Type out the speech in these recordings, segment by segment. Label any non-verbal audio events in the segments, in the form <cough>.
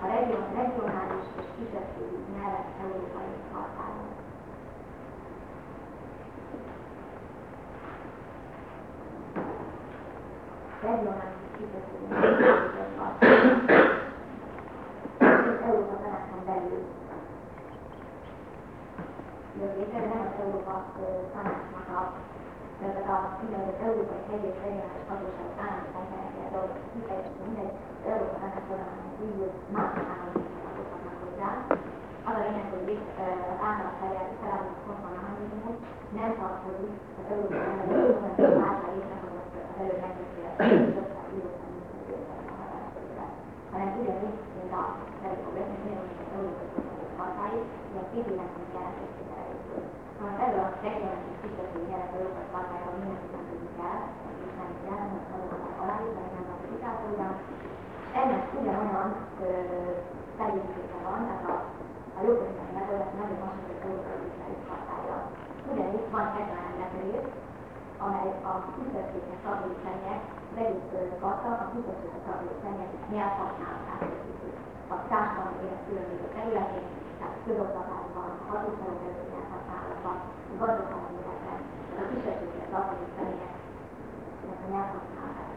a regionális és kisebbségi nyelvek európai kartára. Regionális kisebbségi Európa tanácsnak a tehát a úgynevezett európai helyi és regionális hatóságok állandó konferenciája dolgozik, mindegy, az Európa tanács során kívül más államok tartozhatnak hozzá. Az a lényeg, hogy itt az általat felállított konformálmányozók nem tartozik az Európai Unió által létrehozott az előbb megbeszélt hanem ugyanígy, mint a Európai Unió, mint az Európai Unió hatályok, ilyen képületnek jelentős hanem ebből a regionális kisebbség nyelv Európai Partnerről mindenki nem tudjuk el, ismerni kell, nem azoknak aláírni, nem a kritikától, ennek ugyanolyan felépítése van, tehát a, a jogkönyvben megoldás nagyon hasonló Ismerős hatája. Ugyanis van egy olyan rendelkezés, amely a kisebbségnek tartozó személyek bejutatja a kisebbségnek tartozó személyek nyelvhasználatát a társadalmi élet különböző területén, tehát közoktatásban, hatóságok előtt nyelvhasználatban, gazdasági életben, a kisebbségre tartozó személyeknek a nyelvhasználatát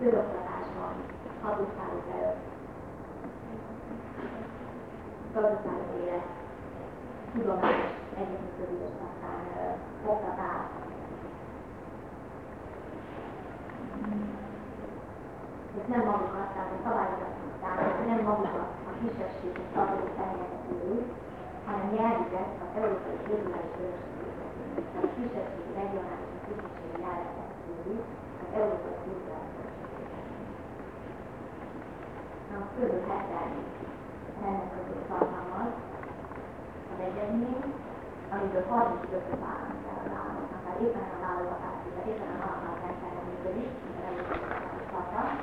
közoktatásban, hatóságok előtt, gazdasági élet, tudományos együttműködés, aztán oktatás, és nem magukat, tehát a szabályozatnak, tehát nem magukat a kisebbséget tartó személyeket őrült, hanem nyelvüket az európai kulturális örökségeket. Tehát a kisebbségi regionális és kisebbségi nyelveket őrült az európai kulturális örökségeket. Na, kb. 70 rendelkező tartalmaz az egyezmény, amiből 35-öt vállalni kell az államoknak. Tehát éppen a válogatás, éppen a rendszerre működik, mint az európai tartalma,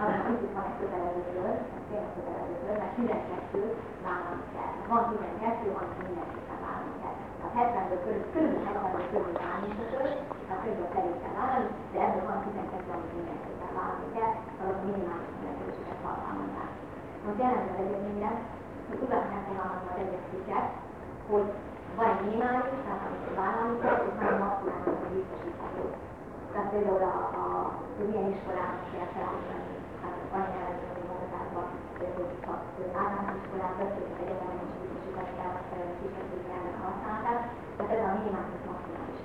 hanem kicsit van egy kötelezőről, ez tényleg kötelezőről, mert 12 vállalni kell. Van 12, van mindenképpen vállalni kell. Tehát 70-ből körül, körül 70-ből körül vállalni kötő, tehát körülbelül felé vállalni, de ebből van 12, amit mindenképpen vállalni kell, azok minimális rendelkezéseket tartalmazzák. Most jelenleg az egyezményben, hogy tudatnál kell hallgatni az egyes cikket, hogy van egy minimális, tehát amit vállalni kell, és van egy maximális, ami biztosítható. Tehát például a, a, milyen iskolának kell felállítani, hát anyanyelvező munkatárban, hogy csak általános iskolán, beszélünk egyetemen is biztosítani kell a kisebbségi nyelvek használatát, tehát ez a minimális maximális.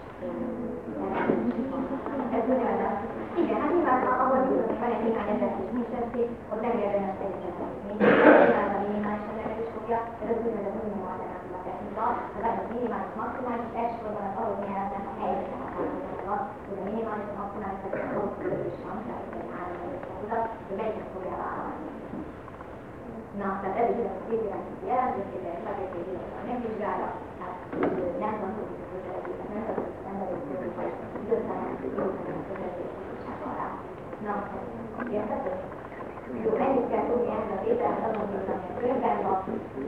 Ez ugyanaz. Igen, hát nyilván ahol biztos van egy néhány ezer kis kisebbség, ott nem érdemes teljesen Nyilván a minimális ezeket is fogja, ez az úgynevezett minimum alternatíva technika, az a minimális maximális elsősorban az adott nyelvnek a határozza, hogy a minimális maximális ezek a is van, tehát egy három előtt hogy melyiket fogja vállalni. Na, tehát ez is a éves jelentősége, és azért egy illetve megvizsgálja, tehát nem tartozik a kötelezőket, nem tartozik az emberi jogok, vagy időtelen, időtelen kötelezőségek alá. Na, értető? Jó, ennyit kell tudni erről a tételhez, azon kívül, ami a könyvben van,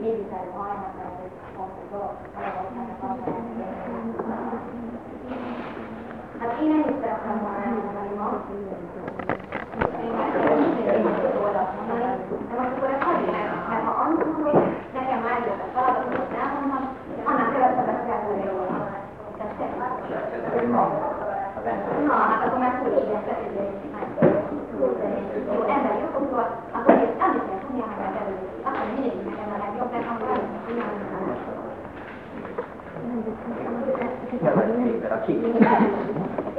mégis erről hajnak, mert ez fontos dolog, Magyarországnak azt Hát én ennyit szerettem volna elmondani ma. Én már szeretném oldalt mondani, de most akkor ezt hagyj meg, mert ha azt mondom, hogy nekem már jött a feladatot, elmondom, annál kevesebbet kell volna jól Na, hát akkor már túl is Jó, emberi jogoktól, akkor én nem is kell tudni, hogy meg előtt. Azt mondja, mindig nekem a legjobb, mert akkor nem tudni,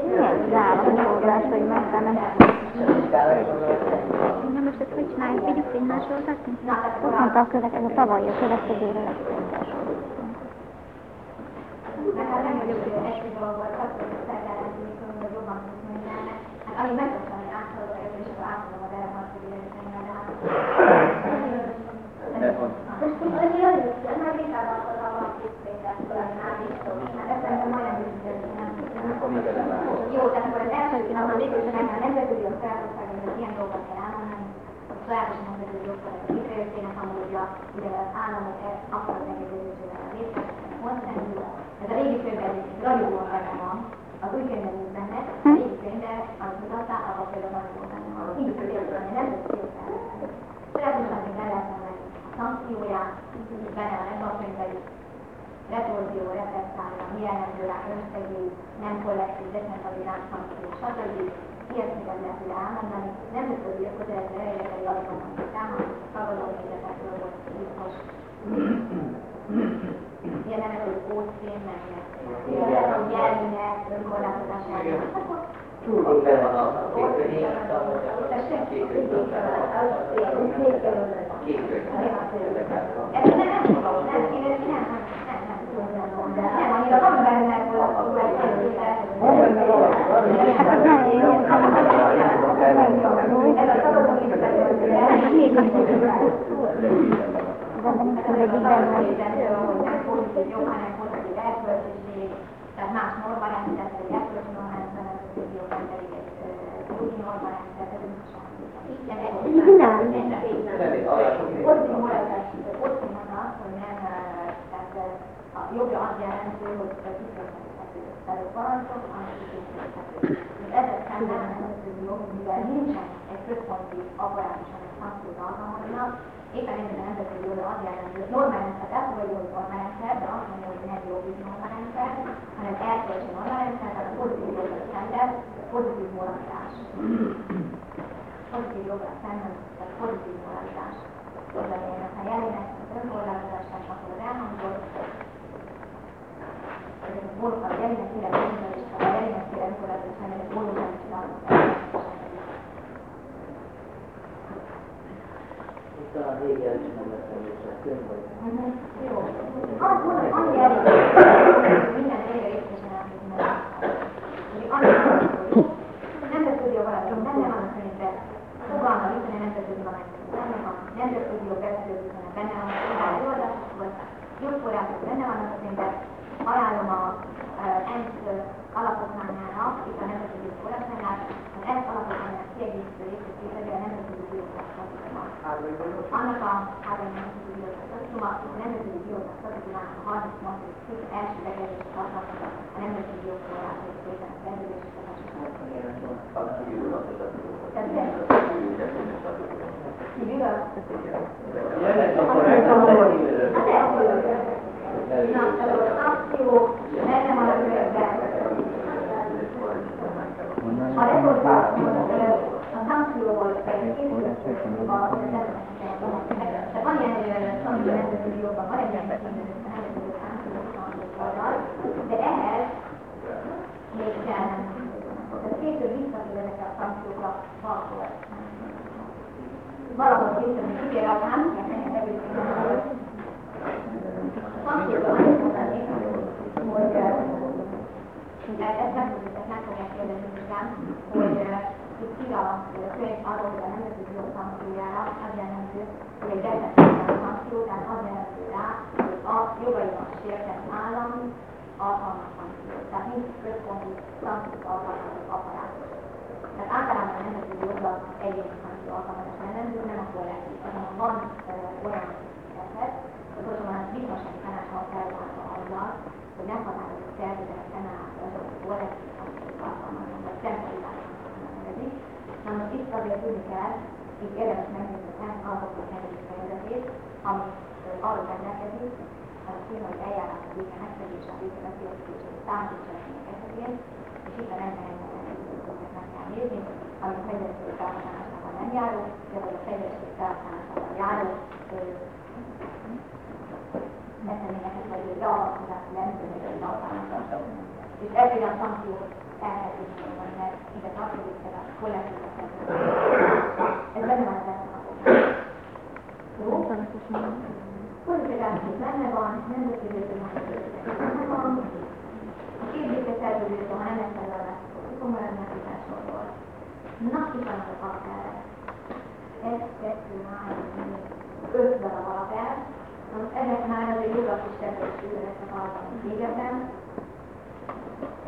Milyen záródás, hogy megtenne. Na most ezt hogy csináljuk? Vigyük egymásról tetni? Azt mondta a következő, a tavalyi, a következőre lesz az utolsó. Mert hát nem vagyok, hogy egy dolgot, azt mondja, hogy szerdállásni, hogy jobban tudsz mondani. Hát ami megtudtam, hogy átszolva, és akkor átadom a deremat, hogy érezni, de hát... Ez már inkább akkor a lapkészítést, hát ezt szerintem majdnem Jó, tehát akkor az első pillanatban végül is a nemzetközi a felhozták, hogy ilyen dolgot kell elmondani, a más nemzetközi jogszabályok létrejöttének, amúgy az államok akkor megegyezésével létrejönnek konszenzus. Ez a régi könyvben ragyogóan benne van, az új könyvben nincs benne, a régi könyvben, amit mutattál, abban például ragyogóan benne van. Így érteni, nem érteni. Szeretném, hogy el lehetne meg a szankcióját, benne van ebben a könyvben is, retorzió, represszálja, mi jellemző rá önszegély, nem kollektív, decentralizált szankció, stb. Ilyesmiket lehet ugye elmondani. Nemzetközi kötelező elérheteli alapokon számos szabadon méretekről volt biztos. Ilyen nem hogy kódszén, meg nyelvinek, önkorlátozásának. Túl be van a kékönyv, Tessék? kékönyv. Ez nem, nem tudom, nem, én ezt nem, nem, nem, nem, nem, annyira van benne, hogy Hát nagyon jó, ez a szabadon Ebben nincs az egyik benne. Tehát más normarendszer, egy eszköz normarendszer, egy jogrendszer, egy jogi normarendszer, ez ott simulálás, ott simulálás, hogy nem, tehát a jogra azt jelenti, hogy kifejezhető felül parancsok, amit kifejezhető. Ezek szemben a jog, mivel nincsen egy központi apparátus, amely szankciót alkalmaznak, éppen ezért a nemzetközi jogra az jelenti, hogy normálrendszer, elfogadja, hogy normálrendszer, de azt mondja, hogy nem jogi normálrendszer, hanem erkölcsi normálrendszer, tehát a pozitív jogra szemben pozitív moralitás. Pozitív jogra szemben, tehát pozitív moralitás közleménynek a jelének, az önkorlátozásnak, akkor az elhangzott, a bólokkal a jelének féle önkorlátozás, és a jelének féle önkorlátozás, hanem egy bólokkal is Itt a régi elsőmegetelésre könyv vagy. Jó. Azt mondom, annyi elég, hogy minden elég részesen elmondani. Hogy annyi, hogy nemzetközi jogalapok benne van a könyvben, fogalma viszont nemzetközi van benne van, nemzetközi jog beszélőzően benne van, a előadásokban, jogforrások benne vannak a könyvben, ajánlom a ENSZ alapokmányának, itt a nemzetközi jogforrásnál, az ENSZ alapokmányának kiegészítő részét a nemzetközi jogforrásokban. Annak a három nemzetközi jogforrásokban, a nemzetközi jogforrásokban a 38. cikk első bekezdését tartalmazza a nemzetközi jogforrások szépen a szerződések. Jönnek akkor elkezdeni. Na, ez az akció, benne van a könyvben. A retorzió, a szankcióval készült a tehát van ilyen szankció nemzetközi jogban, van egy ilyen de ehhez még kell. Tehát később visszatér ezekre a szankciókra valahol. Valahol később kitér a ezt meg fogják, meg fogják kérdezni után, hogy itt ki a könyv arról, hogy a nemzetközi jog szankciójára az jellemző, hogy egy defektív szankció, tehát az jellemző rá, hogy a jogainak sértett állam alkalmas szankció. Tehát nincs központi szankciót alkalmazó apparátus. Tehát általában a nemzetközi jogban egyéni szankció alkalmazás jellemző, nem a kollektív. Azonban van olyan eset, hogy a biztonsági tanácsban felváltva azzal, hogy nem határozott szervezetek fennállásra azok a kollektív szankciót alkalmaznak, vagy centralizációnak nevezik. Na most itt azért tudni kell, itt érdemes megnézni az ENSZ alapoknak negyedik fejezetét, ami arról rendelkezik, az cím, hogy eljárás a béke megszegése, a béke megszegése, a társadalmi esetén, és itt a rendben meg kell nézni, ami a fegyverség felhasználásával nem járó, de vagy a fegyverség felhasználásával járó eseményeket vagy egy alkalmazást nem tudjuk alkalmazást. És ebből a szankció elhetőség van, mert ide tartozik ez a kollektív Ez benne van az elszakadóban. Jó? Politikáció benne van, nemzetközi benne van. A képzése szerződésben, ha nem lesz ez a komoly megításról. Na, ki vannak a alapelvek? Egy, kettő, három, öt darab alapelv. Most ezek már azért tervező lesznek alkalmi régebben.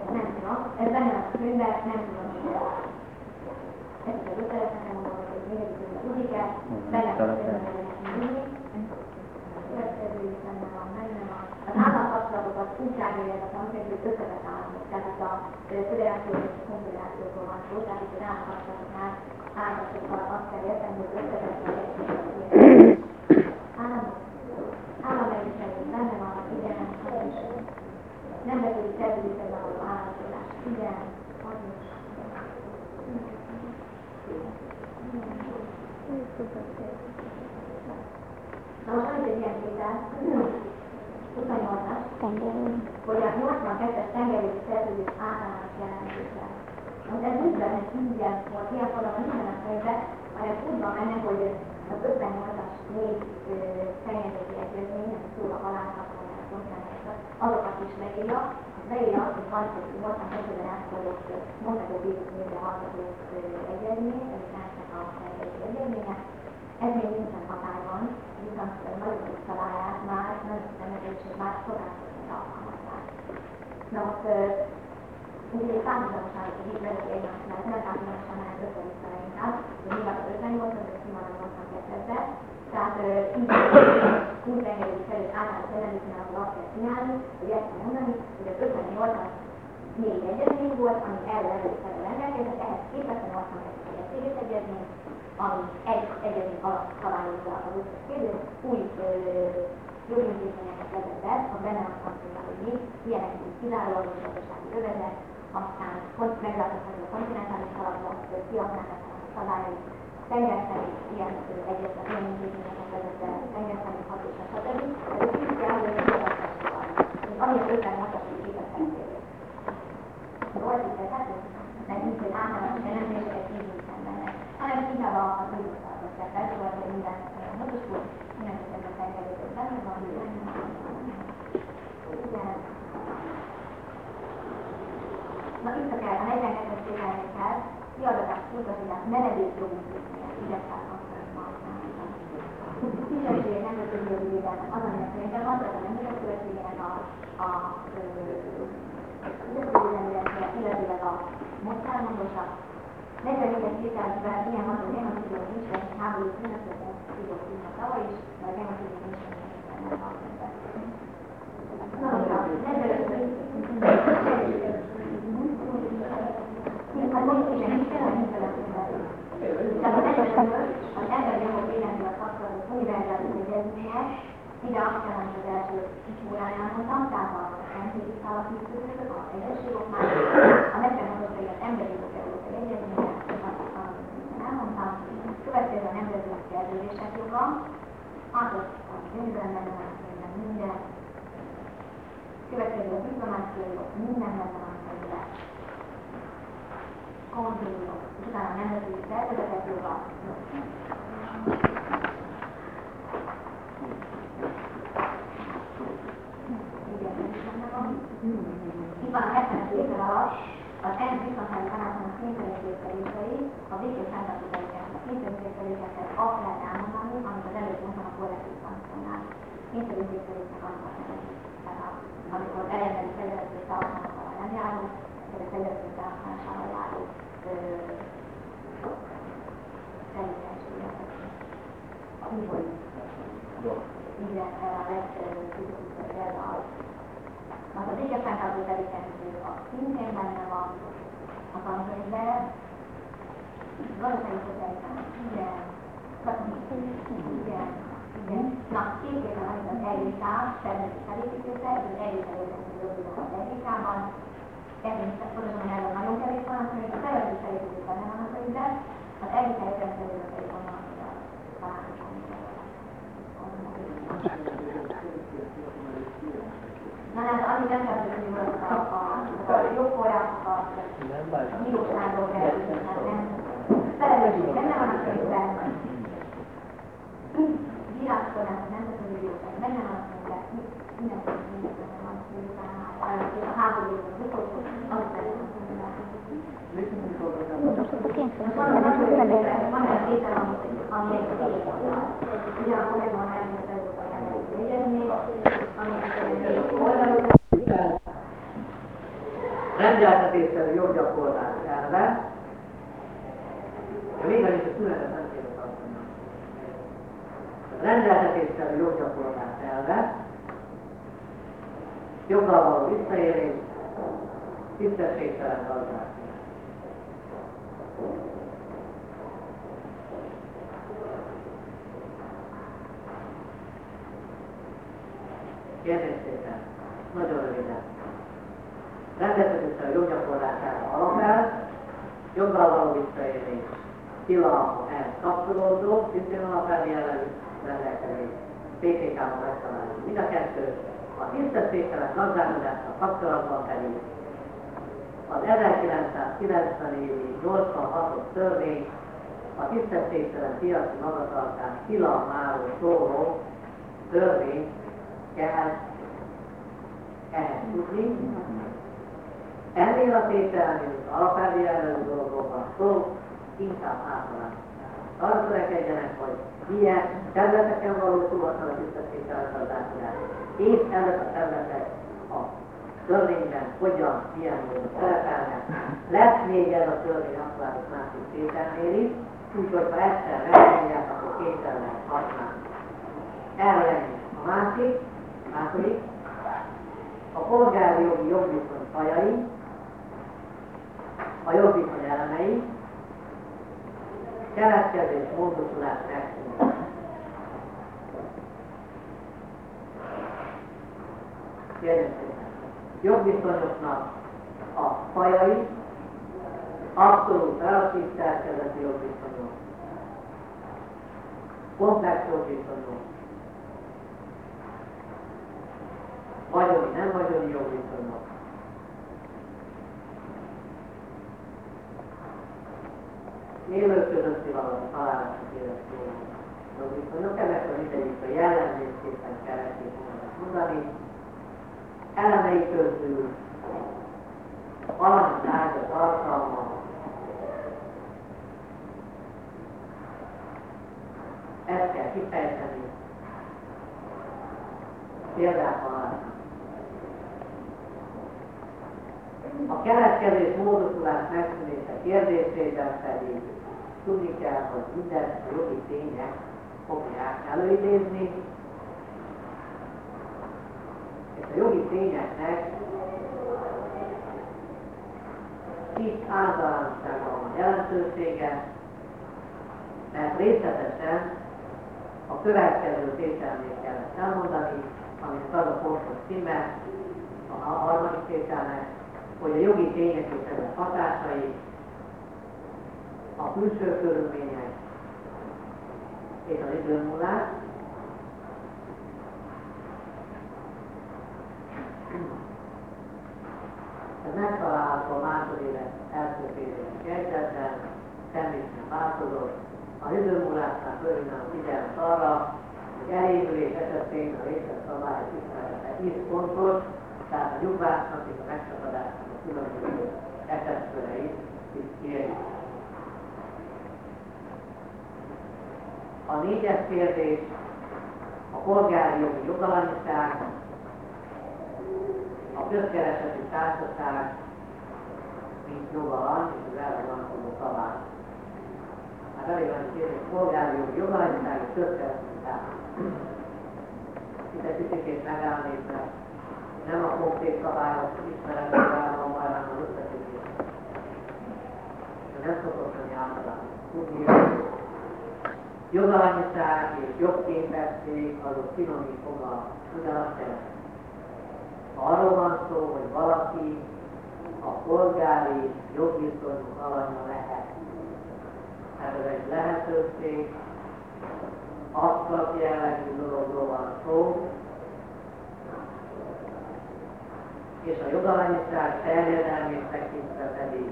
Ez nem tudom. Ez benne a könyvben, nem tudom, hogy ez az ötletet nekem mondom, hogy benne van, benne van. Az államkapcsolatokat úgy tárgyalják, amikor összetett államok, tehát a föderáció és a konfederációról van szó, tehát itt az államkapcsolatoknál állatokkal azt kell érteni, hogy összetett állam, államegyszerű benne van, igen, nem betűdik szerződésben való az is. Na most van egy ilyen tétel, 28-as, Tengeri. hogy a 82-es tengeri szerződés általános jelentése. Most ez úgy benne ingyen volt, ilyen formában nincsen a könyvben, hanem úgy van benne, hogy az 58-as négy fejezeti egyezmény, ez szól a halálhatóságról, azokat is leírja, leírja azt, hogy van egy 82-ben elfogadott Montego Bay-névre hallgató egyezmény, ez ennek a fejezeti egyezménye, ez még nincsen hatályban, viszont nagyon is találják már, nagyon szemedőség már szolgáltatni alkalmazzák. Na most, ugye egy párhuzamoság, hogy így vezeti egymásnál, nem párhuzamosan, hanem össze-vissza inkább, hogy az 58 az mi van a 82 tehát így úgy engedjük fel, hogy általános jelenlétnél, ahol azt kell csinálni, hogy ezt kell mondani, hogy az 58-as négy egyezmény volt, ami erről előszerű rendelkezett, ehhez képest a 82 egységes egyezmény, ami egy egyezmény alatt szabályozza az összes kérdést, új jogintézményeket vezet be, a benne azt mondja, hogy mi, ilyenek, mint kizárólag a gazdasági övezet, aztán meglátogatható a kontinentális alapok, a szabályai, tengerszemi ilyen egyetlen ilyen intézményeket vezet be, tengerszemi hatóság, stb. Ez így kell, hogy a ami az 56-as képeztek volt itt ez, hát nekünk, hogy általános jelentéseket hívunk benne, hanem inkább a, a tudósságot kell felsorolni, hogy minden volt, mindenképpen a felkerülő benne van, igen. Na itt a kell, a 42-es tételnél kell, kiadatás, utasítás, menedék nemzetközi jogi védelme, az, aminek szerintem az, hogy a szövetségének a, a, illetőleg a most elmondosak. 44-es tételben ilyen van, hogy genocídok nincs, mert háború szünetőben tudok tudnak tavaly is, mert genocídok nincs, mert nem van ebben. Na, a 45 tehát az emberi jogok védelmével kapcsolatos univerzális egyezmények, ide azt jelent elmondtam, tehát a rendszéri alapítők, a egyességok már, a 46 az emberi egyezmények, amit elmondtam, következő a nemzetközi szerződések joga, az a könyvben benne van szerintem minden, következő a diplomáciai jog, minden benne van könyvben, konzulok, utána a nemzetközi szervezetek joga, Van a 70-es évvel alatt az ENSZ biztonsági tanácsának kényszerítékelései, a békés fenntartó tevékenységek kényszerítékeléseket azt lehet elmondani, amit az előbb mondtam a kollektív szankciónál. Nevezik. Tehát a, amikor elrendelik fegyverezni felhasználásával nem járó, vagy a fegyverezni felhasználásával járó tevékenységeket. Úgy volt. Igen, a legkülönbözőbb példa az. Az a békefenntartó tevékenység a szintén benne van a tankönyvben, gazdasági szociális igen, igen, igen. Na, két éve van az ERIKÁ, természeti felépítőszer, az érdeklődő jobbulás az ERIKÁban, természetesen pontosan erről nagyon kevés van, mondjuk a területi felépítők benne van a könyvben, az ERIKÁ érdeklődő pedig onnan találkozunk. Na hát, amit nem kell tudni, hogy a, a, a jogforrásokat, a bíróságról kerülni, hát nem. Felelősség benne van a könyvben. Bíráskodás, a nemzetközi bíróság benne van a könyvben. Mindenki minden benne van, miután a háború az utolsó, az benne van a könyvben. Van egy tétel, ami egy tétel, ugyanakkor megvan a európai egyezmény, Rendeltetésszerű joggyakorlás elve, a végezni a született rendeltetésszerű joggyakorlás elve, joggal való visszaélés, tisztességtelen gazdálkodás. Kérdés szépen, nagyon röviden. Rendeltetésszerű joggyakorlására alapel, joggal való visszaélés, tilalma ehhez kapcsolódó, szintén alapelvi jellegű rendelkezés, PKK-ban megtalálni. Mind a kettő a tisztességtelen gazdálkodással kapcsolatban pedig az 1990 évi 86-os törvény a tisztességtelen piaci magatartás tilalmáról szóló törvény kell ehhez tudni. Ennél a tételnél az alapelvi erős dolgokban szó, inkább általán. Arra törekedjenek, hogy milyen területeken való tudatlan gazdálkodás, és ezek a területek a törvényben hogyan, milyen módon szerepelnek. Lesz még ez a törvény aktuális másik tételnél is, úgyhogy ha egyszer megmondják, akkor kétszer lehet használni. Erre. A másik, második, a polgári jogi jogviszony fajai, a jogviszony elemei, keletkezés, módosulás, megszűnés. Jogviszonyoknak a fajai, abszolút relatív szerkezeti jogviszonyok, komplex jogviszonyok, vagyoni, nem vagyoni jogviszonyok, élő közötti valami találások érett jogviszonyok, ennek a mindegyik a jellemzésképpen keretét mondani. Elemei közül valami tárgya tartalma, ezt kell kifejteni, példával A keletkezés módosulás megszűnése kérdésében pedig tudni kell, hogy mindent a jogi tények fogják előidézni, és a jogi tényeknek itt általánosságban van jelentősége, mert részletesen a következő tételnél kellett elmondani, aminek az a pontos címe, a harmadik tételnek, hogy a jogi tények és ennek hatásai, a külső körülmények és az időmúlás, ez megtalálható a másodéves első féléves kezdetben, semmit nem változott. Az időmúlásnál fölhívnám figyelmet arra, hogy elévülés esetén a részletszabályok ismerete is fontos, tehát a nyugvásnak és a megszakadásnak a különböző esetköreit is kérjük. A négyes kérdés a polgári jogi jogalanyiság, a közkereseti társaság, mint jogalan, és az erre vonatkozó szabály. Hát elég van kérdés, polgári jogi jogalanyiság és közkereseti társaság. Itt egy picit megállnék, mert nem a konkrét szabályok ismeretével van hanem az összefüggés. Nem szokott lenni általában. Tudni, hogy jogalanyiság és jogképesség azok finomi fogalmak, ugyanazt jelent. Arról van szó, hogy valaki a polgári jogviszonyok alanya lehet. Hát ez egy lehetőség, absztrakt jellegű dologról van szó, és a jogalanyosság terjedelmét tekintve pedig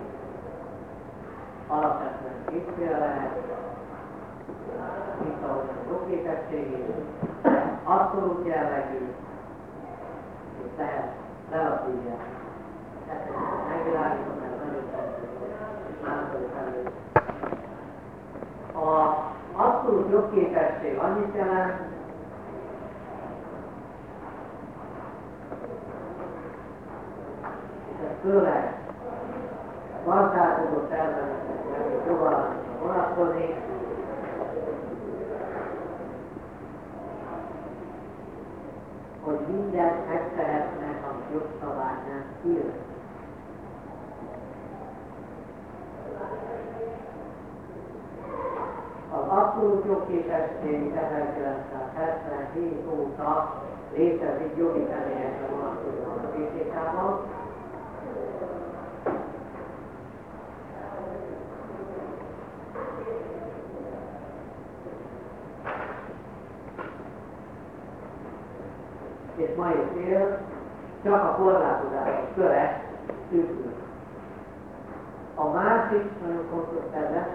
alapvetően kétféle lehet, mint ahogy a jogképesség is, abszolút jellegű, és lehet relatív jellegű. Ezt megvilágítom, mert nagyon. A abszolút jogképesség annyit jelent, főleg gazdálkodó területekre jogalapra vonatkozik, hogy mindent megtehetnek, amit jogszabály nem ír. Az abszolút jogképesség 1977 óta létezik jogi személyekre vonatkozóan a PTK-ban, és mai cél csak a korlátozások köre szűkül. A másik nagyon fontos terület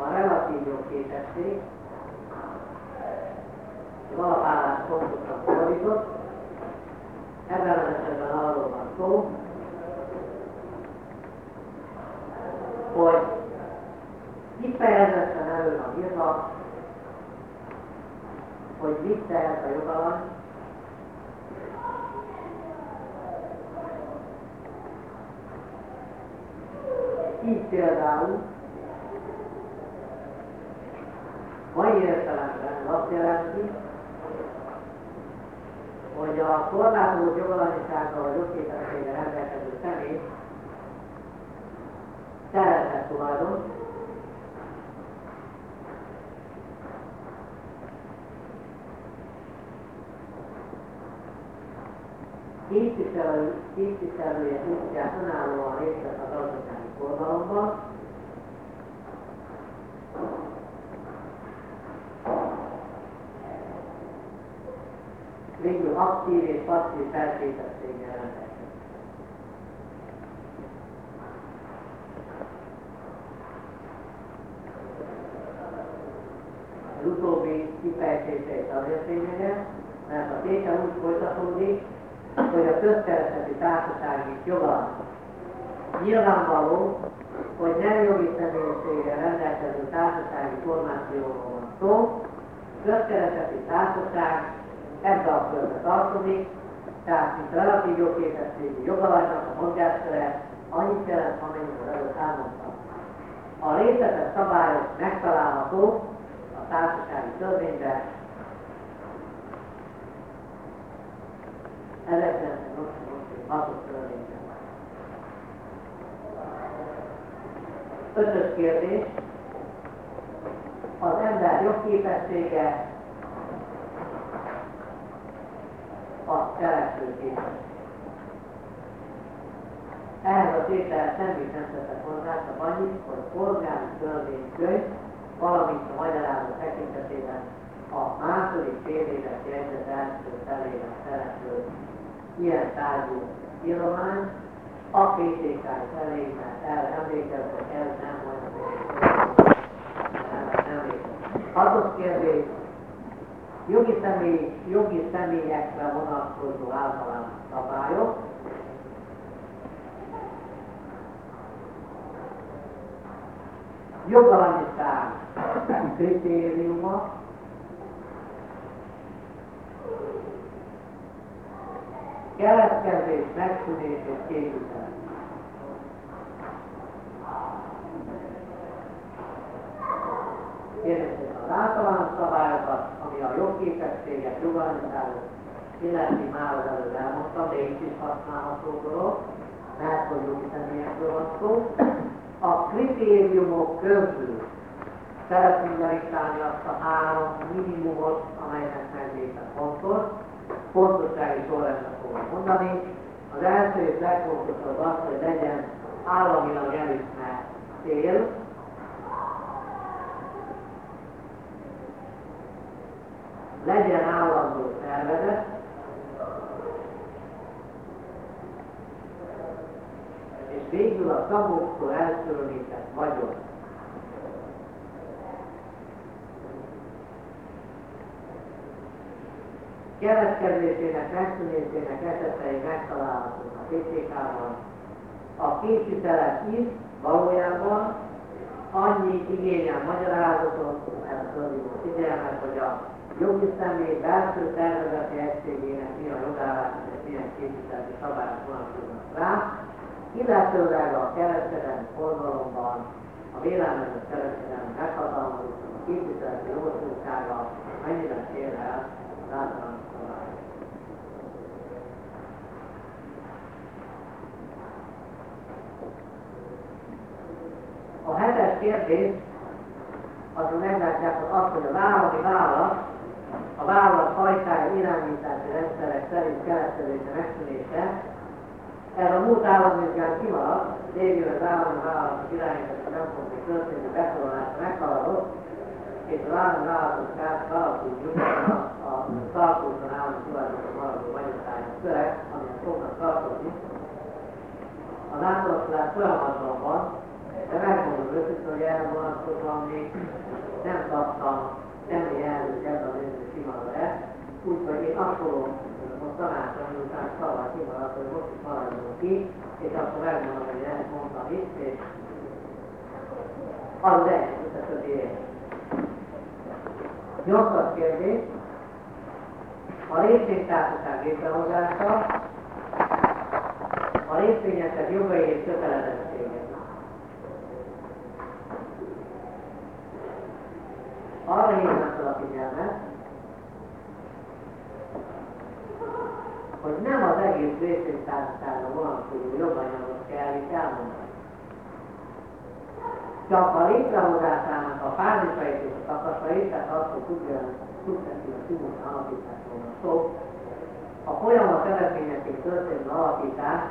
a relatív jogképesség, az alapállás pontosan fordított, ebben az esetben arról van szó, hogy kifejezetten elő van írva, hogy mit tehet a jogalany, így például mai értelemben azt jelenti, hogy a korlátozott jogalanyisággal vagy jogképességgel rendelkező személy tervezett tulajdon, képviselő, képviselője útját önállóan részt vesz a gazdasági forgalomban, végül aktív és passzív felkészességgel rendelkezik. Az utóbbi kifejtése is azért lényeges, mert a tétel úgy folytatódik, hogy a közkereseti társasági joga nyilvánvaló, hogy nem jogi személyiséggel rendelkező társasági formációról van szó, közkereseti társaság ebbe a körbe tartozik, tehát mint relatív jogképességi jogalanynak a mozgástere annyit jelent, amennyit előtt elmondtam. A részletes szabályok megtalálhatók a társasági törvényben, 1986 törvényben. Ötös kérdés. Az ember jogképessége a cselekvőképes. Ehhez a tétel semmit nem tettek hozzá, csak annyit, hogy polgári törvénykönyv, valamint a magyarázat tekintetében a második fél éves jegyzet első felében szereplő ilyen tárgyú íromány, a PTK felé, mert el emlékeztek, ez nem nem Hatos kérdés, jogi, személy, jogi személyekre vonatkozó általános szabályok, jogalanyiság kritériuma, keletkezés, megszűnés és képviselet. Kérdezik az általános szabályokat, ami a jogképességet, jogalmiságot illeti már az előbb elmondtam, de itt is használható dolog, mert hogy jogi személyekről van szó. A kritériumok közül szeretnénk belistáni azt a három minimumot, amelynek megvétel fontos. Fontossági sorrendben fogom mondani. Az első és legfontosabb az, hogy legyen államilag elismert cél, legyen állandó szervezet, és végül a tagoktól elkülönített vagyon. Keletkezésének, megszűnésének esetei megtalálhatók a PTK-ban. A képviselet is valójában annyi igényel magyarázatot, mert fölhívom figyelmet, hogy a jogi személy belső tervezeti egységének mi a jogállás és milyen képviseleti szabályok vonatkoznak rá, illetőleg a kereskedelmi forgalomban a vélelmezett kereskedelmi meghatalmazásnak a képviseleti jogosultsága mennyiben tér el a hetes kérdés, azon meglátják, hogy az, hogy a vállalati válasz, a vállalat hajtája irányítási rendszerek szerint keletkezése, megszűnése, ez a múlt államvizsgán kimaradt, végül az állami vállalatok irányítása nem fog történni, beszorolása meghaladott, és az állami vállalatok választjuk a, a tartósan állami tulajdonban maradó vagyontáján szöveg, amilyen fognak tartozni. Az átalakulás folyamatban van, de megmondom őszintén, hogy erre vonatkozóan még nem kaptam semmi jelzőt ebben az évben kimarad-e, úgyhogy én azt fogom most tanácsolni, miután szavak kimaradt, hogy most is maradjunk ki, és akkor megmondom, hogy ezt mondtam itt, és az egy, a többi év. Nyolcas kérdés. A részvénytársaság létrehozása a részvényesek jogai és kötelezettségei. arra hívnám fel a figyelmet, hogy nem az egész részvénytársaságra vonatkozó joganyagot kell itt elmondani. Csak a létrehozásának a fázisait és a szakaszait, tehát azt, hogy tudja, szukcessív a simultán alapításról van szó, a folyamat eredményeként történő alapítás,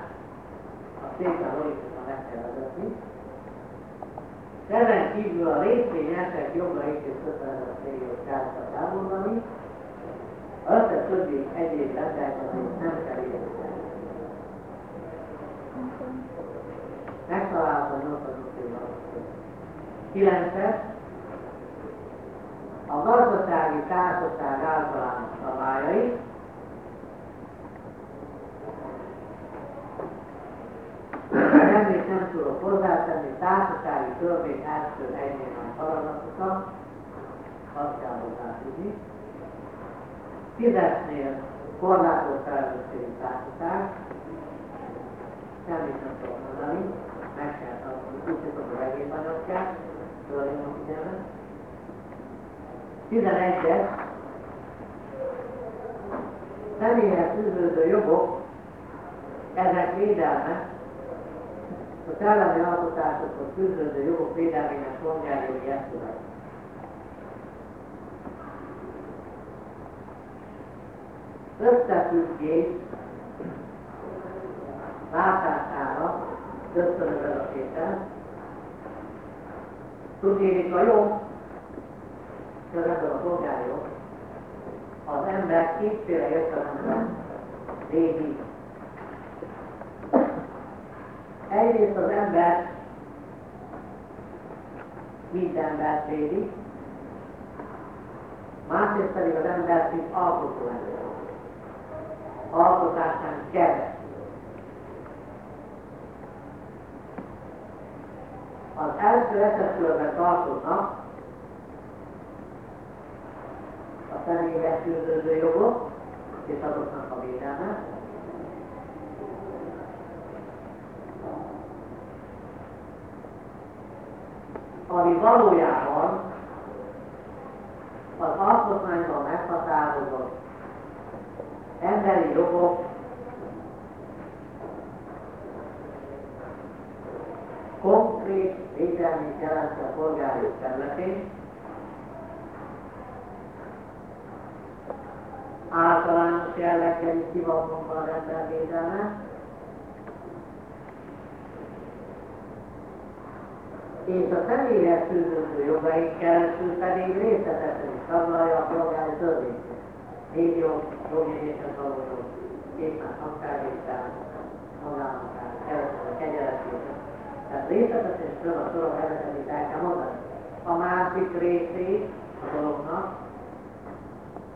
a szépen logikusan meg kell vezetni, ezen kívül a részvényesek jogait és kötelezettségét kell elmondani, az összes többi egyéb rendelkezést nem kell érteni. Megtalálta a 8. Kilences. A gazdasági társaság általános szabályai, semmit nem tudok hozzátenni, társasági törvény első a paragrafusa, azt kell hozzá tudni. Tízesnél korlátozott felelősségi társaság, semmit nem tudok mondani, meg kell tartani, úgy tudom, hogy egész anyag kell, a figyelmet. 11-es, személyhez fűződő jogok, ezek védelme, a szellemi alkotásokhoz fűződő jogok védelmének polgárjogi eszközök. Összefüggés látására többször a tétel. Tudnék a jó, ebből a polgárjog, az ember kétféle értelemben védi Egyrészt az ember embert védi, másrészt pedig az ember, mint alkotó ember. Alkotásán keresztül. Az első esetkörben tartoznak a személyes jogok és azoknak a védelme, ami valójában az alkotmányban meghatározott emberi jogok konkrét védelmi jelenti polgári területén, általános jelleggel is ki van a rendelvédelme, és a személyes fűződő jogaink keresztül pedig részletesen is taglalja a polgári törvényt. Médium, jogvédéshez való jog, képen hangfelvétel, magának keresztül a kegyeletében. Tehát részletesen is föl a soron ezeket is el kell mondani. A másik részét a dolognak.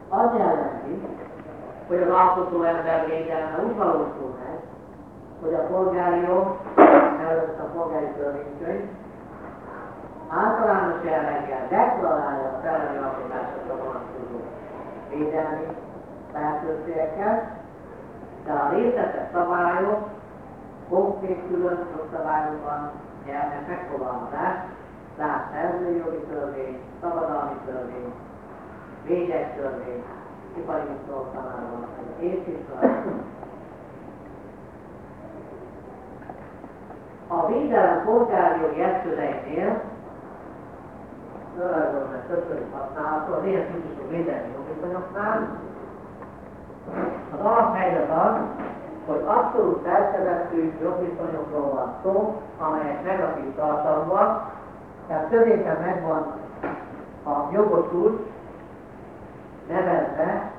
Az jelenti, hogy az alkotó ember védelme úgy valósul meg, hogy a polgári jog, nevezett a polgári törvénykönyv, általános jelleggel deklarálja a szellemi alkotásokra vonatkozó védelmi lehetőségeket, de a részletes szabályok konkrét külön szabályokban nyernek megfogalmazást, tehát szerzőjogi törvény, szabadalmi törvény, védek törvény, ipari szolgáltatásban, építően. A védelem polgárjogi eszközeinél fölrajzolnak többször használatot, az ilyen típusú védelmi jogviszonyoknál. Az alaphelyzet az, hogy abszolút felszerettű jogviszonyokról van szó, amelyek negatív tartalmak, tehát középen megvan a jogosult nevezve,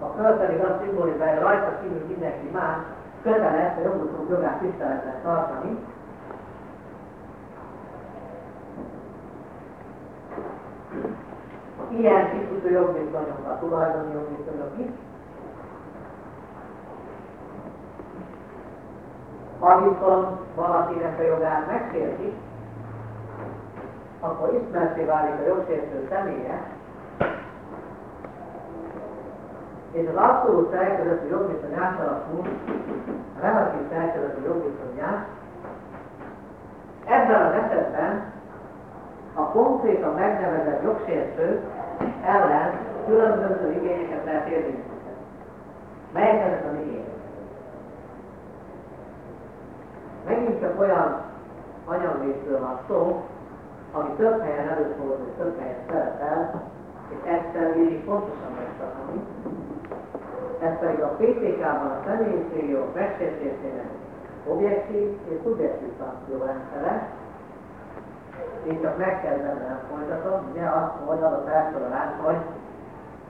a föld pedig azt szimbolizálja, rajta kívül mindenki más, köteles a jogosult jogát tiszteletben tartani, ilyen típusú jogviszonyok, a tulajdoni jogviszonyok is, ha viszont valakinek a jogát megsértik, akkor ismerté válik a jogsértő személye, és az abszolút szerkezetű jogviszony átalakul a relatív szerkezetű jogviszonyát. Ebben az esetben a konkrétan megnevezett jogsértő ellen különböző igényeket lehet érvényesíteni. Melyek ezek az igények? Megint csak olyan anyagvészről van szó, ami több helyen előfordul, több helyen szerepel, és egyszer végig pontosan megtanulni. Ez pedig a PTK-ban a személyiségjog megsértésének objektív és szubjektív szankciórendszere, én csak megkezdem, folytatom, ugye azt mondod a felsorolás, hogy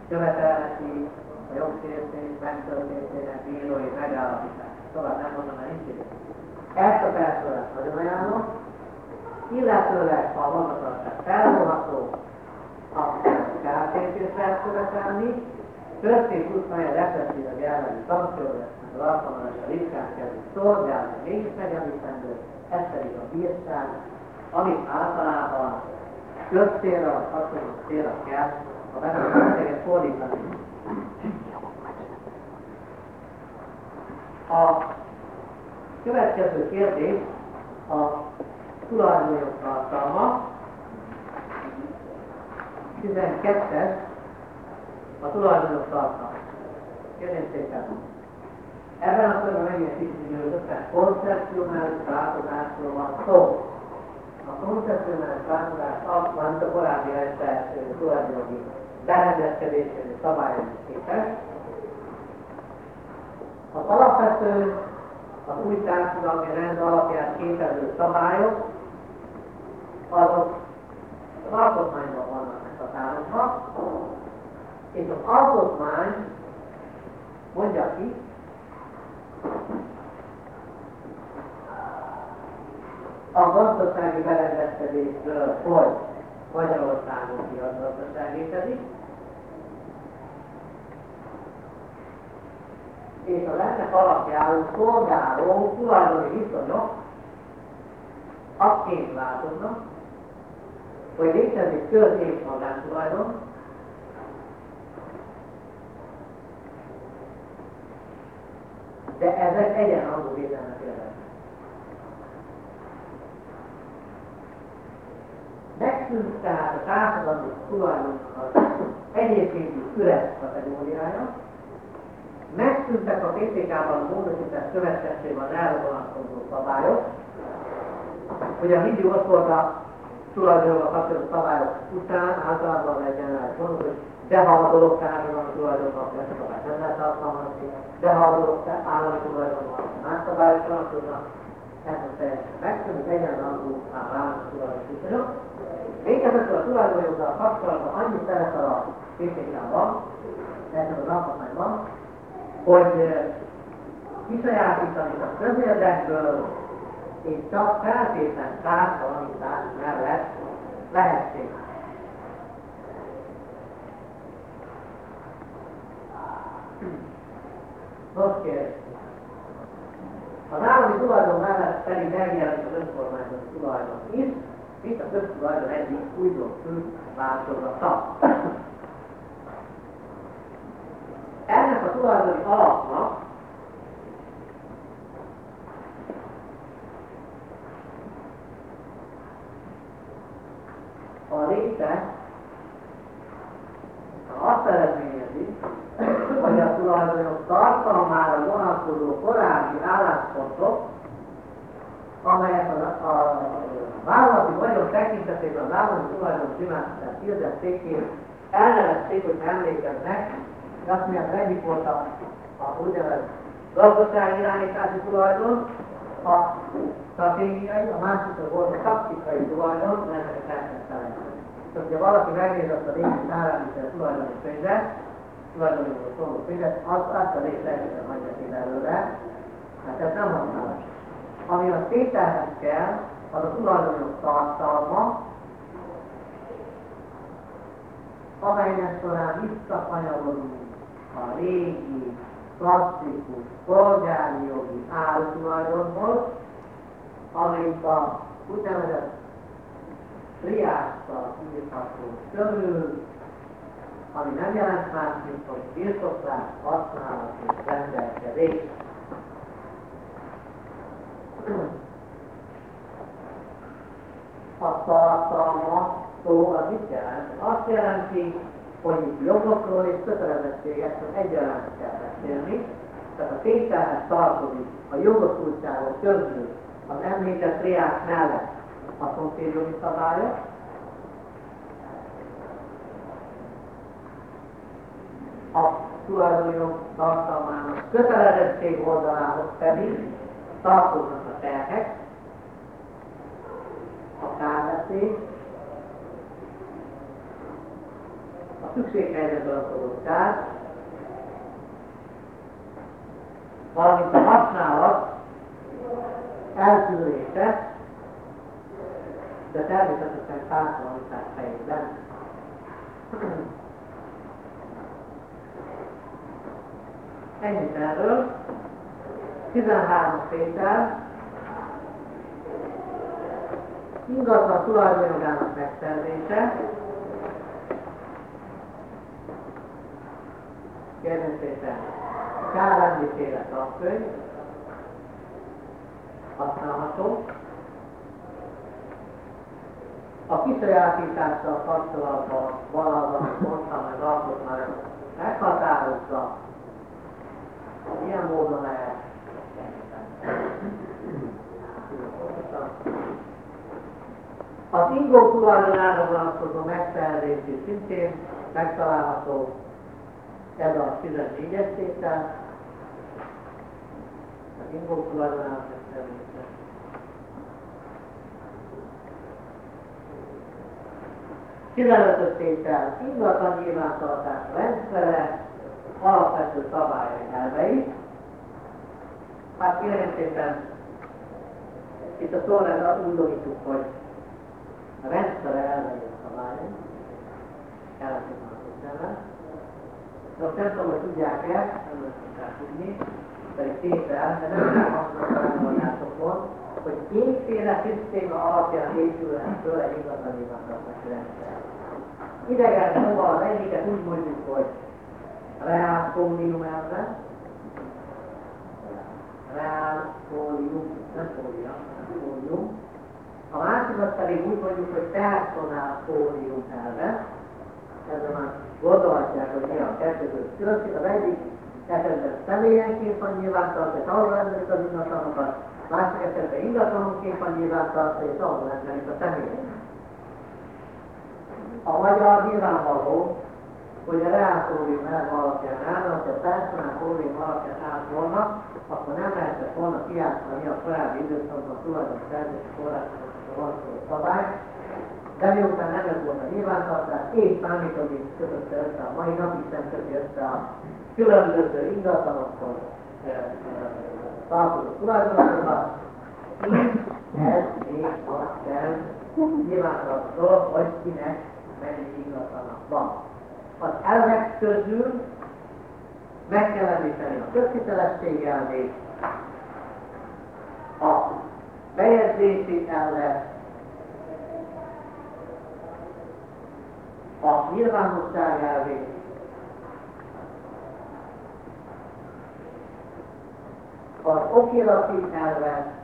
követelheti a jogsértés megtörténtének bírói megállapítás. Tovább nem mondom, mert nincs. Ezt a felsorolást nagyon ajánlom, illetőleg a magatartás felvonható, akkor kártérítést lehet követelni, történt útmája represszív a jellegű szankciója, az alkalmazása ritkán kerül szolgálni, mégis megemlítendő, ez pedig a bírság, amit általában közcélra, hasonló célra kell a vezetőséget fordítani. A következő kérdés a tulajdonjog tartalma. 12-es a tulajdonjog tartalma. Kérném szépen. Ebben a körben megint kicsit időzött, koncepcionális változásról van szó a koncepcionális változás az, mint a korábbi rendszer tulajdonjogi berendezkedésének szabályozás képest. Az alapvető az új társadalmi rend alapján képező szabályok, azok az alkotmányban vannak meghatározva, és az alkotmány mondja ki, a gazdasági berendezkedésről, hogy Magyarországon ki a gazdaságétedik, és az ennek alapjául szolgáló tulajdoni viszonyok akként változnak, hogy létezik és magántulajdon, de ezek egyenrangú védelmet jelentnek. Megszűnt tehát a társadalmi tulajdonnak egyébként üres kategóriája, megszűntek a PPK-ban a módosítás következtében az erre vonatkozó szabályok, hogy a hídjú oszolta tulajdonjoga kapcsolatú szabályok után általában egy generális mondjuk, hogy de ha a dolog társadalmi tulajdonnak ezt a szabályt nem lehet alkalmazni, de ha a dolog állami tulajdonnak más szabályok vonatkoznak, ez a teljesen megszűnik, egyenrangú már válnak a tulajdonos viszonyok, Végezetül a tulajdonjoggal kapcsolatban annyi szerepel a PPK-ban, ebben az alkotmányban, hogy kisajátítani a közérdekből és csak feltétlen társadalmítás mellett lehetséges. Most kérdezik. Az állami tulajdon mellett pedig megjelenik az önkormányzati tulajdon is, itt a köztulajdon egyik újdonfő változata. Ennek a tulajdoni alapnak a léte azt eredményezi, <coughs> hogy a tulajdonok tartalmára vonatkozó korábbi álláspontok, amelyek a, a, vállalati vagyon tekintetében a állami tulajdon primátát hirdették, elnevezték, hogy emlékeznek, de azt mondják, egyik volt a, a úgynevezett gazdasági irányítási tulajdon, a stratégiai, a másik volt a taktikai tulajdon, ezeket kell felejteni. Tehát, hogyha valaki megnézi azt a régi szállásítás tulajdoni könyvet, tulajdonról szóló könyvet, az azt a részt lehetően hagyja ki belőle, mert ez nem használás. Ami a tételhez kell, az a tulajdonok tartalma, amelynek során visszakanyarodunk a régi, klasszikus, polgári jogi áltulajdonhoz, amelyik a úgynevezett triásszal írható körül, ami nem jelent más, mint hogy birtoklás, használat és rendelkezés. A tartalma szó az mit jelent? Azt jelenti, hogy jogokról és kötelezettségekről egyaránt kell beszélni, tehát a tételhez tartozik a jogosultságok közül az említett triák mellett a szomszédjogi szabályok, a tulajdonjog tartalmának kötelezettség oldalához pedig tartoznak a terhek, a kárveszély, a szükséghelyzetben okozott kár, valamint a használat eltűrése, de természetesen társadalmitás fejében. Ennyit erről. 13 tétel. Ingatlan tulajdonjogának megszerzése. Kérdés szépen. Kárlendi féle szakkönyv. Használható a kisajátítással kapcsolatban valahol mondtam, hogy alkotmány meghatározza, ilyen módon lehet. Az ingó tulajdonára vonatkozó megfelelés is szintén megtalálható ez a 14-es tétel, az ingó tulajdonára megfelelés. 15 tétel ingatlan nyilvántartás rendszere, alapvető szabályai elvei. Hát ilyen szépen itt a sorrendben újdonítjuk, hogy a rendszere elvei a szabályai, elvetjük már tisztelve. De azt nem tudom, hogy tudják-e, nem tudják tudni, pedig tétel, de nem tudom hasonló hogy kétféle szisztéma alapján épülhet föl egy igazan nyilvántartási rendszer. Idegen szóval az egyiket úgy mondjuk, hogy reál fólium elve, reál fólium, nem fólia, fólium. A másikat pedig úgy mondjuk, hogy personál fólium elve, ezzel már gondolhatják, hogy mi a kettő között különbség. Az egyik esetben személyenként van nyilvántartva, és ahol rendelik az ingatlanokat, másik esetben ingatlanonként van nyilvántartva, és ahol rendelik a személyeket. A magyar nyilvánvaló, hogy a reáltórium elv alapján állna, hogy a personáltórium alapján állt volna, akkor nem lehetett volna kiátszani a korábbi időszakban tulajdon szerzési forrásokra vonatkozó szabály, de miután nem ez volt a nyilvántartás, és számítógép kötötte össze a mai napig sem köti össze a különböző ingatlanokhoz tartozó tulajdonosokat, így ez még azt kell nyilvántartó dolog, hogy kinek mennyi ingatlanak van. Az elvek közül meg kell említeni a közhitelesség elvét, a bejegyzési elvet, a nyilvánosság elvét, az okirati elvet,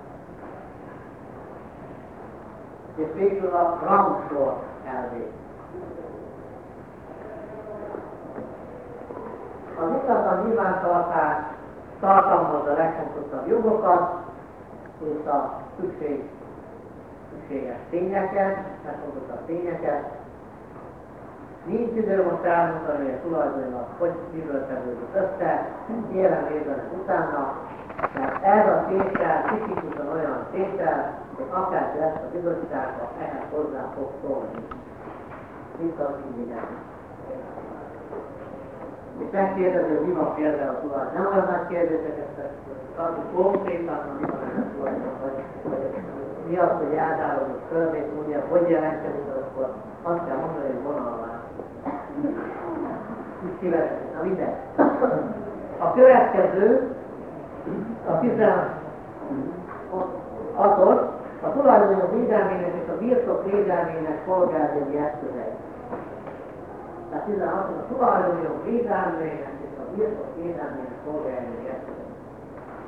és végül a rangsor elvét. Az ingatlan nyilvántartás tartalmazza a legfontosabb jogokat és a szükség szükséges tényeket, megfontolt a tényeket. Nincs idő most elmondani, hogy a tulajdonnak hogy miről tevődik össze, jelen érdemes utána, mert ez a tétel tipikusan olyan tétel, hogy akár lesz a bizottságban, ehhez hozzá fog szólni. Mint az ingyen. És megkérdező, hogy mi van például a tulajdon. Nem olyan nagy kérdéseket tartunk konkrétan, mi van a tulajdon, vagy, vagy mi az, hogy elzárodott körmét, ugye, hogy jelentkezik, akkor azt kell mondani, hogy vonalvá. Így kivezetni. Na minden. A következő, a 16 a tulajdonok védelmének és a birtok védelmének polgárjogi eszközei. Tehát 16 a tulajdonjog védelmének és a birtok védelmének polgárjogi eszközei.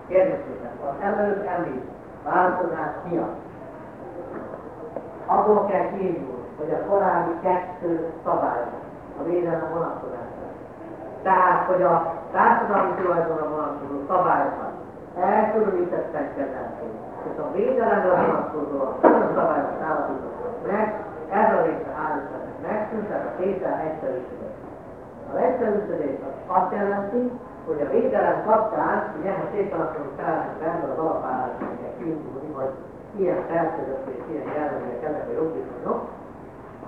Kérdésképpen, az előbb említ változás miatt. Abból kell kiindulni, hogy a korábbi kettő szabályok a védelem vonatkozásra. Tehát, hogy a társadalmi tulajdonra vonatkozó szabályokat elkülönítettek kezelték, és a védelemre vonatkozó olyan szabályok állapítottak meg, ez a része állítottak meg, tehát a tétel egyszerűsödés. Az egyszerűsödés az azt jelenti, hogy a védelem kapcsán, ugye, ha akarunk felvenni benne az alapállásoknak kiindulni, hogy ilyen felszedett és ilyen jelleműek ezek a jogviszonyok,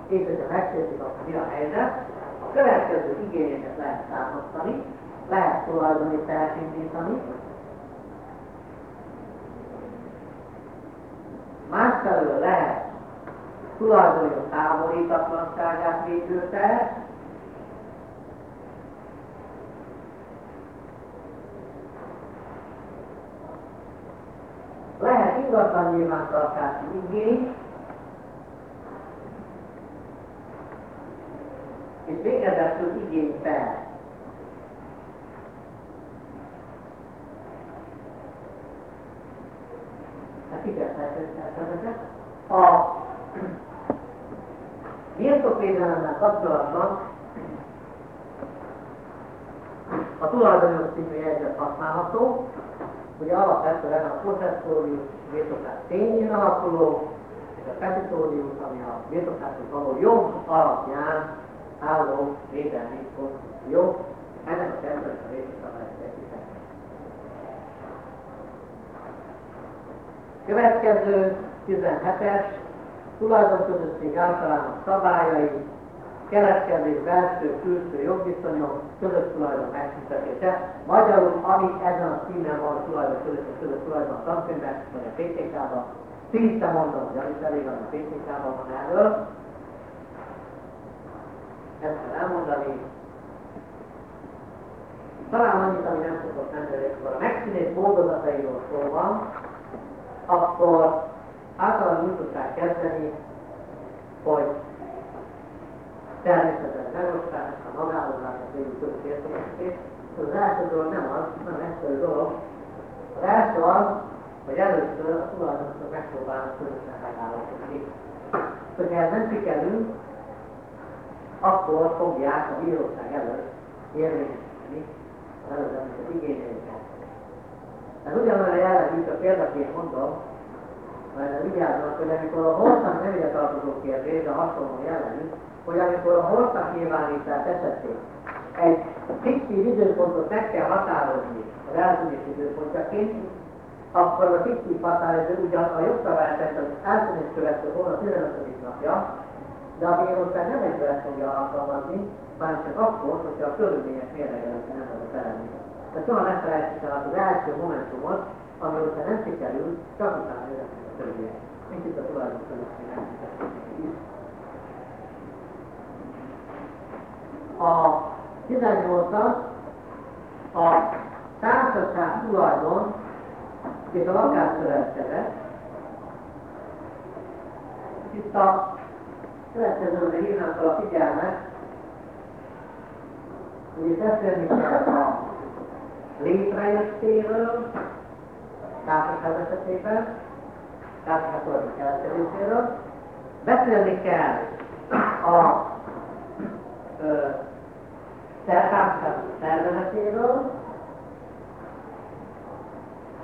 és hogyha megsértik, akkor mi a helyzet, a következő igényeket lehet támasztani, lehet tulajdoni felindítani, másfelől lehet tulajdoni távolítatlanságát végzőter, lehet ingatlan nyilvántartási igény, és végezetül igény fel. Hát ezeket. A <clears throat> birtokvédelemmel kapcsolatban a tulajdonjog című jegyzet használható, ugye alapvetően a processorius birtokás tényén alapuló, és a petitorius, ami a birtokáshoz való jog alapján álló védelmi jog, ennek a területek a részét a Következő 17-es tulajdonközösség általános szabályai, keletkezés, belső, külső jogviszonyok, közös tulajdon megszüntetése. Magyarul, ami ezen a címen van a tulajdon közös, a közös tulajdon tankönyvben, vagy a PTK-ban, szinte mondom, hogy amit elég van a PTK-ban van erről, ezt kell elmondani. Talán annyit, ami nem szokott akkor a megszínét módozatairól szó van, akkor általában úgy tudták kezdeni, hogy természetesen megosztás, a magállomás, a végül közös értékesítés. Az első dolog nem az, nem egyszerű dolog. Az első az, hogy először a tulajdonosok megpróbálnak közösen megállapodni. Hogyha ez nem sikerül, akkor fogják a bíróság előtt érvényesíteni az előzőnek igényeiket. Ez ugyanolyan jellegű, a példaként mondom, mert vigyázzanak, hogy amikor a holtak nem ide tartozó kérdés, de hasonló jellegű, hogy amikor a holtak nyilvánítás esetén egy fiktív időpontot meg kell határozni az eltűnés időpontjaként, akkor a fiktív határidő ugyan a jogszabály szerint az eltűnés követő hónap 15. napja, de a bíróság nem egyben fogja alkalmazni, hanem csak akkor, hogyha a körülmények mérlegelősen nem az a felelni. Tehát soha ne felejtsük el az első momentumot, ami hogyha nem sikerül, csak utána jönnek a körülmények. Mint itt a tulajdonszerűség A 18-as a társaság tulajdon és a lakásszövetkezet. Itt a következőre hívnám fel a figyelmet, hogy beszélni kell a létrejöttéről, társaság esetében, társaság keletkezéséről, beszélni kell a társaság szervezetéről,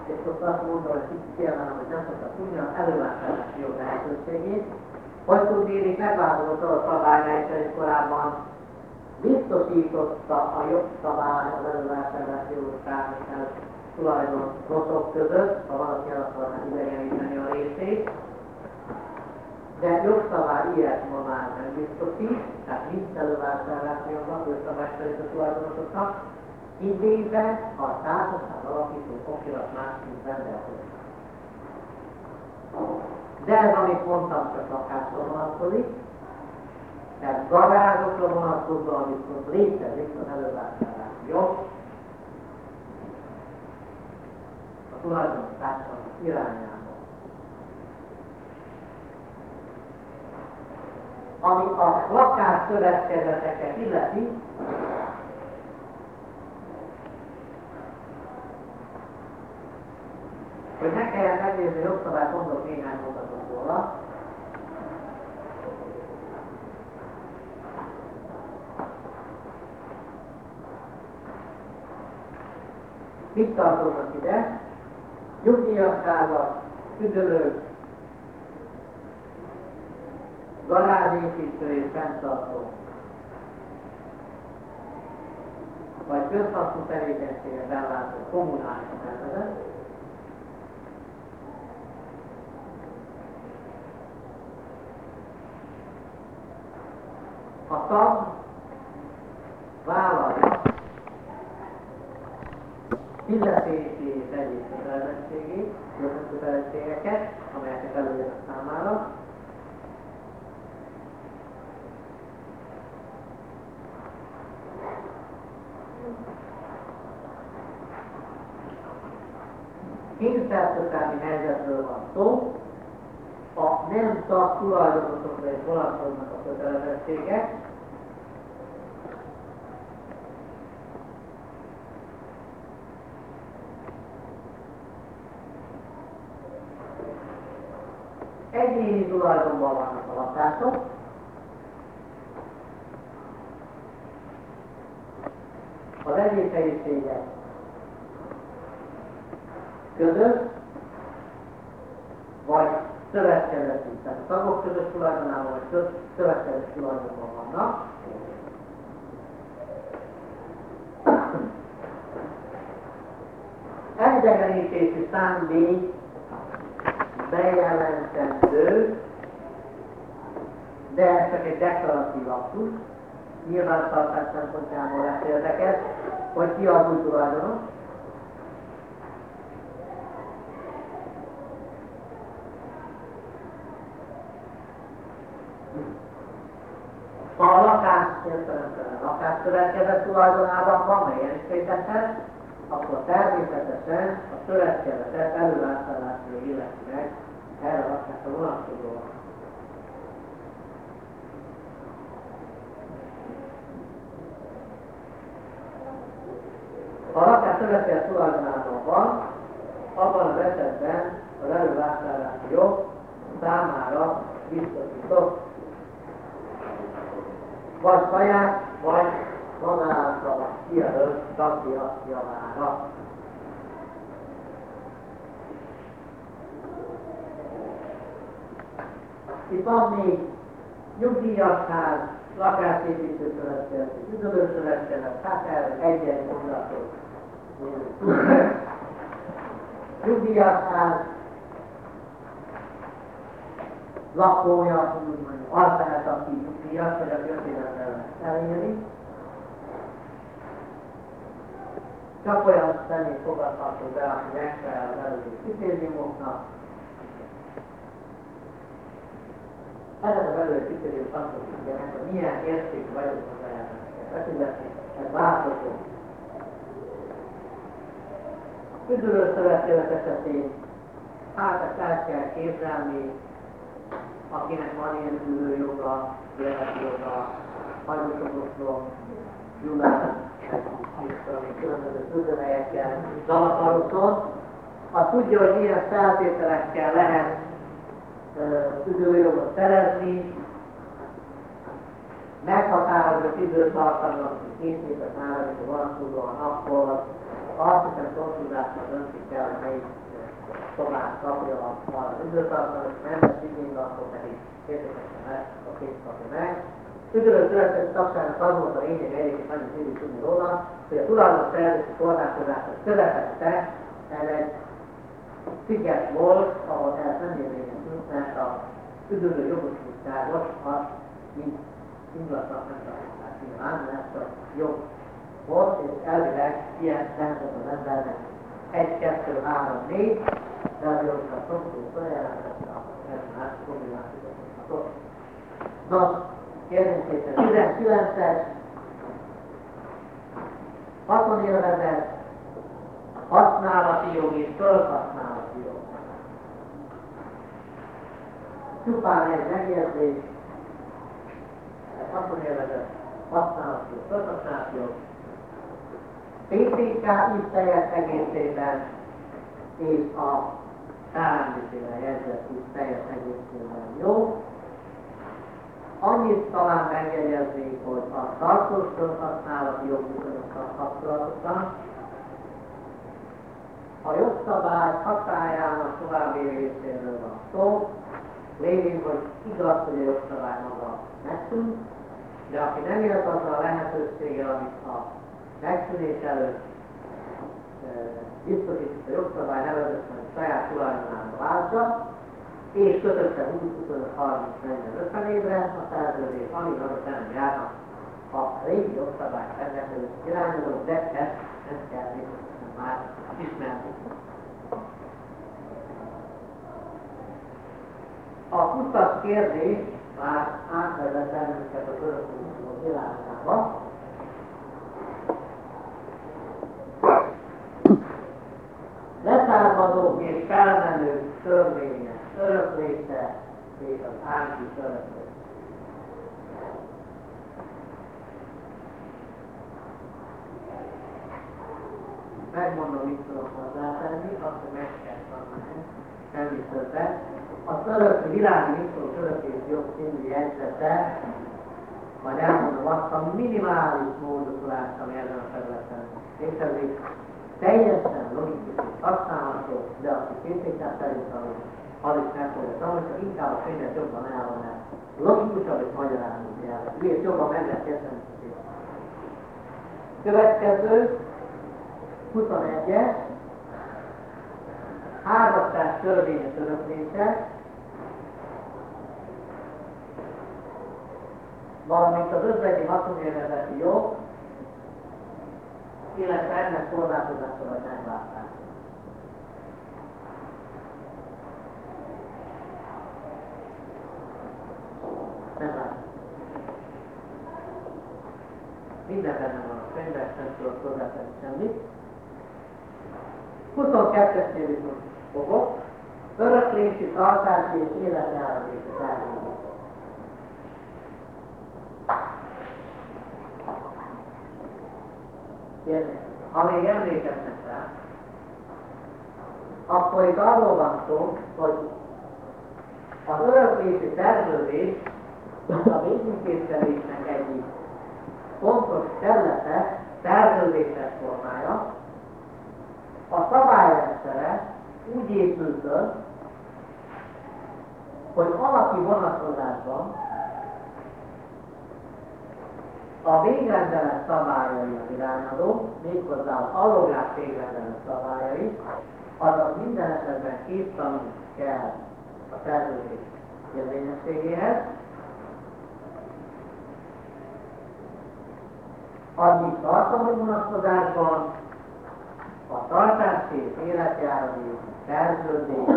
és ott azt mondom, hogy kicsit kiemelem, hogy nem szokta tudni, az elővásárlási jog lehetőségét. Hogy tudnék, megváltozott a szabály, szerint korábban biztosította a jogszabály az elővásárlási jogot kármítás tulajdonosok között, ha valaki el akarná idegeníteni a részét, de jogszabály ilyet ma már nem biztosít, tehát nincs elővásárlási jognak, jogszabály szerint a tulajdonosoknak, kivéve a társaság alapító okirat másként rendelkezik. De ez, amit mondtam, csak lakásra vonatkozik, tehát garázsokra vonatkozóan viszont létezik az elővásárlási jog, a tulajdonos irányába. Ami a lakásszövetkezeteket illeti, hogy ne kelljen megnézni jogszabályt, mondok néhány mondatot róla. Mit tartoznak ide? Nyugdíjasságok, üdülők, garázsépítő és fenntartó, vagy közhasznú tevékenységet ellátó kommunális szervezet, a tag vállalja fizetési és egyéb kötelezettségét, kötelezettségeket, amelyeket előírnak számára, kényszerkötelmi helyzetről van szó, a nem tag tulajdonosokra is vonatkoznak a kötelezettségek, egyéni tulajdonban vannak a lakások, az egyéb helyiségek között, vagy szövetkezeti, tehát a tagok közös tulajdonában, vagy szövetkezeti tulajdonban vannak. Elidegenítési szándék bejelentendő, de ez csak egy deklaratív aktus, nyilvántartás szempontjából lesz érdekes, hogy ki az új tulajdonos, a lakás értelemszerűen lakásszövetkezet tulajdonában van, mely jelentéseket, akkor természetesen a szövetkezetet elővásárlásra illeti erre a vonatkozóan. Ha a lakás szövetkezet tulajdonában van, abban az esetben az elővásárlási jog számára biztosított vagy saját, vagy magánáltal kijelölt tagja javára. Itt van még nyugdíjasház, lakásépítő szövetkezet, üdülőszövetkezet, hát erre egy-egy mondatot. Nyugdíjasház, lakója, aki nyugdíjas, vagy a történetben elérni. Csak olyan személy fogadható be, aki megfelel az előző kritériumoknak. Az előző kritérium azt mondja meg, hogy milyen értékű vagyonkot lehet befizetni, ez változó. Üdülő szövetkezet esetén. Hát ezt el kell képzelni, akinek van ilyen ülő joga, életi joga, hajlósokoktól, Gyulán, különböző tüzemelyekkel, Zalakaroszon, az tudja, hogy milyen feltételekkel lehet üdülőjogot szerezni, meghatározott időtartamnak, két évet amikor vonatkozóan akkor azt hiszem konszultásra döntik el, melyik szobát kapja az időtartalmat, és nem lesz igénybe, akkor pedig kérdésesen meg a két kapja meg. Üdvözlő született tagságnak az volt a lényeg, egyébként nagyon tudjuk tudni róla, hogy a tulajdonos szerzési korlátozását követette, ez egy sziget volt, ahol ez nem érvényesült, mert a üdvözlő jogosultságos az, mint ingatlan nem tartották nyilván, mert csak jog volt, és elvileg ilyen lehetett az embernek egy, kettő, három, négy, de azért a szokó feljelentette a más problémát Nos, kérünk szépen, 19-es, haszonélvezet, használati jog és fölhasználati jog. Csupán egy megjegyzés, haszonélvezet, használati jog, fölhasználati jog, PTK is teljes egészében, és a Kármiféle jegyzet is teljes egészében jó. Annyit talán megjegyeznék, hogy a tartós felhasználati jogbizonyokkal kapcsolatosan a jogszabály hatájának további részéről van szó, lévén, hogy igaz, hogy a jogszabály maga megszűnt, de aki nem élt azzal a lehetőséggel, amit a megszűnés előtt biztosított a jogszabály nevezetesen saját tulajdonába váltsa, és kötötte 20, 25, 30, 40, 50 évre a szerződés, amíg azok nem járnak a régi jogszabály rendelkező irányuló, de ezt nem kell természetesen már ismerni. A 20 kérdés már átvezet bennünket a körökülő világába, leszármazók és felmenők törvények, öröklése és az ánki öröklése. Megmondom, mit tudok hozzátenni, azt, meg kell tanulni, semmi többet. Az örök világi mikros örökés jog című jegyzete, majd elmondom azt a minimális módosulást, ami ezen a területen létezik, teljesen logikus használható, de aki készített szerint tanul, az is meg fogja tanulni, csak inkább a könyvet jobban el. Logikusabb és magyarázni kell. Miért jobban meg lehet érteni. Következő, 21-es, házasság törvényes öröklése, valamint az özvegyi haszonélvezeti jog, illetve ennek korlátozása vagy meglátása. Nem Minden benne van a könyvben, nem tudok hozzátenni semmit. 22-es fogok. Öröklési, tartási és életjáradési termékek. ha még emlékeznek rá, akkor itt arról van szó, hogy az öröklési szerződés a végintézkedésnek egyik fontos területe, szerződéses formája, a szabályrendszere úgy épül föl, hogy alaki vonatkozásban a végrendelet szabályai az irányadó, méghozzá az allogás végrendelet szabályai, azaz minden esetben két kell a szerződés érvényességéhez, addig tartalmi vonatkozásban a tartási és életjáradéki szerződés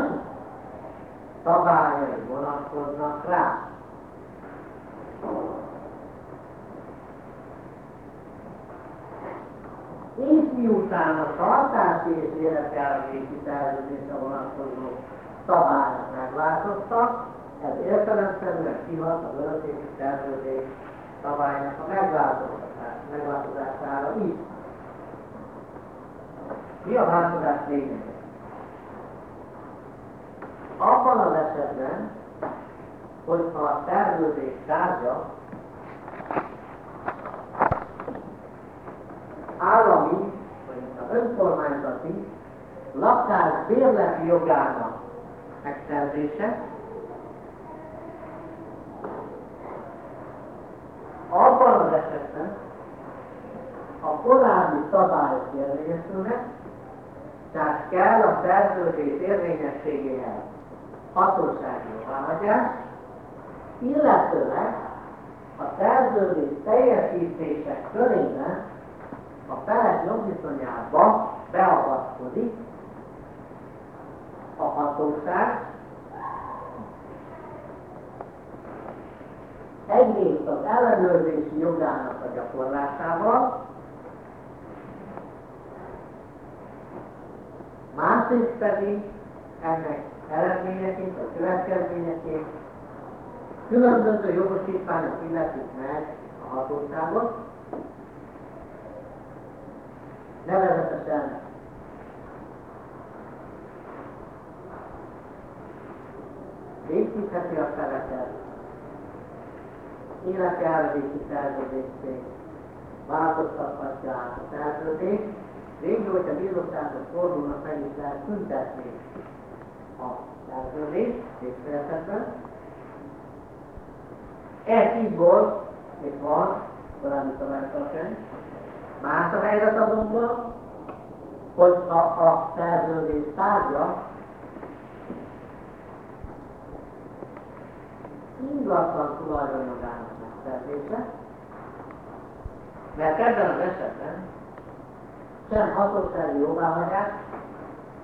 szabályai vonatkoznak rá. és miután a tartási és életjáralési szerződésre vonatkozó szabályok megváltoztak, ez értelemszerűen kihat az örökségi szerződés szabálynak a megváltozására is. Mi a változás lényege? Abban az esetben, hogyha a szerződés tárgya állami vagy az önkormányzati lakás bérleti jogának megszerzése, abban az esetben a korábbi szabályok érvényesülnek, tehát kell a szerződés érvényességéhez hatósági jóváhagyás, illetőleg a szerződés teljesítése körében a felek jogviszonyába beavatkozik a hatóság, egyrészt az ellenőrzési jogának a gyakorlásával, másrészt pedig ennek eredményeként, vagy következményeként különböző jogosítványok illetik meg a hatóságot, nevezetesen végzítheti a feleket, életelvési szerződését, változtathatja át a szerződést, végül, hogyha bírósághoz fordulnak, meg is lehet szüntetni a szerződést végfejezetben. Ez így volt, és van, korábbi szabálytalanság. Más a helyzet azonban, hogy a, a szerződés tárgya ingatlan tulajdonjogának megszerzése, mert ebben az esetben sem hatósági jóváhagyás,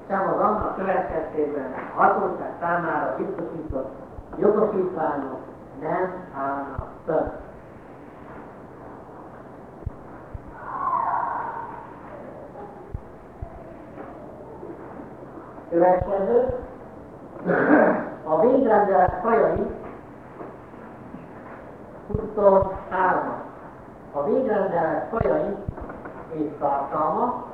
sem az annak következtében hatóság számára biztosított jogosítványok nem állnak fönn. Következő, a végrendelet fajai 23 A végrendelet fajai és tartalma